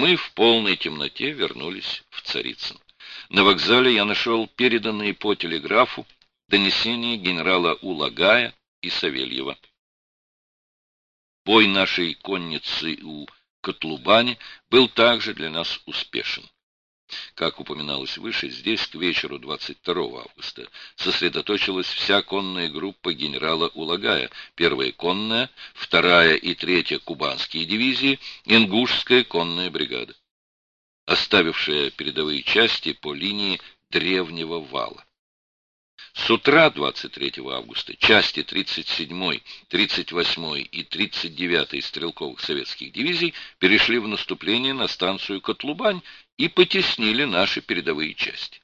Мы в полной темноте вернулись в Царицын. На вокзале я нашел переданные по телеграфу донесения генерала Улагая и Савельева. Бой нашей конницы у Котлубани был также для нас успешен. Как упоминалось выше, здесь к вечеру 22 августа сосредоточилась вся конная группа генерала Улагая, первая конная, вторая и третья кубанские дивизии, ингушская конная бригада, оставившая передовые части по линии древнего вала. С утра 23 августа части 37-й, 38-й и 39-й стрелковых советских дивизий перешли в наступление на станцию Котлубань и потеснили наши передовые части.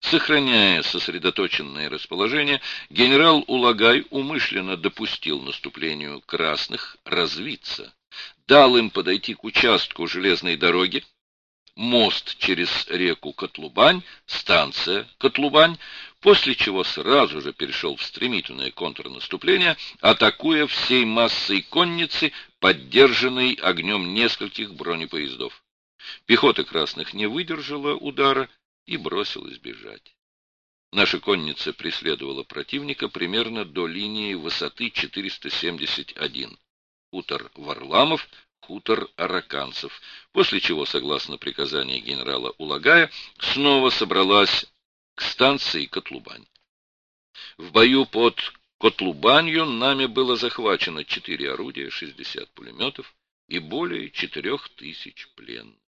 Сохраняя сосредоточенное расположение, генерал Улагай умышленно допустил наступлению красных развиться, дал им подойти к участку железной дороги, мост через реку Котлубань, станция Котлубань, после чего сразу же перешел в стремительное контрнаступление, атакуя всей массой конницы, поддержанной огнем нескольких бронепоездов. Пехота красных не выдержала удара и бросилась бежать. Наша конница преследовала противника примерно до линии высоты 471. Хутор Варламов, хутор Араканцев, после чего, согласно приказанию генерала Улагая, снова собралась к станции Котлубань. В бою под Котлубанью нами было захвачено 4 орудия, 60 пулеметов и более 4000 пленных.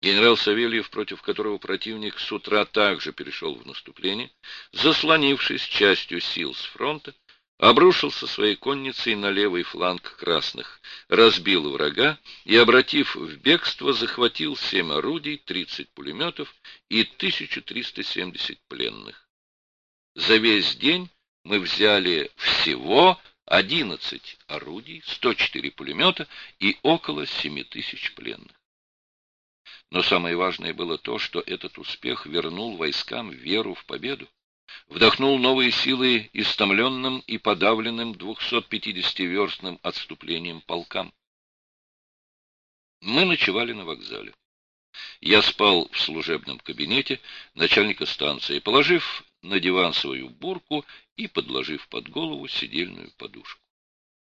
Генерал Савельев, против которого противник с утра также перешел в наступление, заслонившись частью сил с фронта, обрушился своей конницей на левый фланг красных, разбил врага и, обратив в бегство, захватил семь орудий, 30 пулеметов и 1370 пленных. За весь день мы взяли всего 11 орудий, 104 пулемета и около 7 тысяч пленных. Но самое важное было то, что этот успех вернул войскам веру в победу вдохнул новые силы истомленным и подавленным 250-верстным отступлением полкам. Мы ночевали на вокзале. Я спал в служебном кабинете начальника станции, положив на диван свою бурку и подложив под голову сидельную подушку.